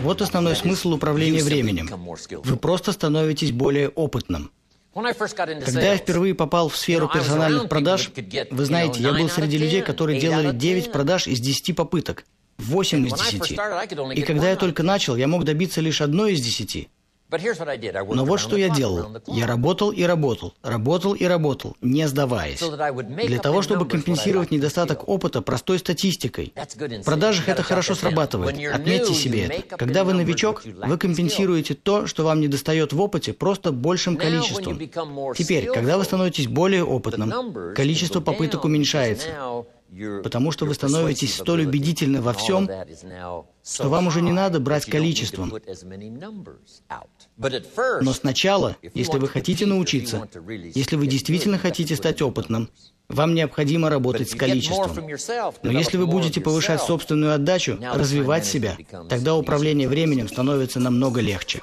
Вот основной смысл управления временем. Вы просто становитесь более опытным. Когда я впервые попал в сферу персональных продаж, вы знаете, я был среди людей, которые делали 9 продаж из 10 попыток, 8 из 10. И когда я только начал, я мог добиться лишь одной из 10. Но вот что я делал. Я работал и работал, работал и работал, не сдаваясь. Для того, чтобы компенсировать недостаток опыта простой статистикой. В продажах это хорошо срабатывает. Отметьте себе это. Когда вы новичок, вы компенсируете то, что вам недостает в опыте, просто большим количеством. Теперь, когда вы становитесь более опытным, количество попыток уменьшается потому что вы становитесь столь убедительны во всем, что вам уже не надо брать количеством. Но сначала, если вы хотите научиться, если вы действительно хотите стать опытным, вам необходимо работать с количеством. Но если вы будете повышать собственную отдачу, развивать себя, тогда управление временем становится намного легче.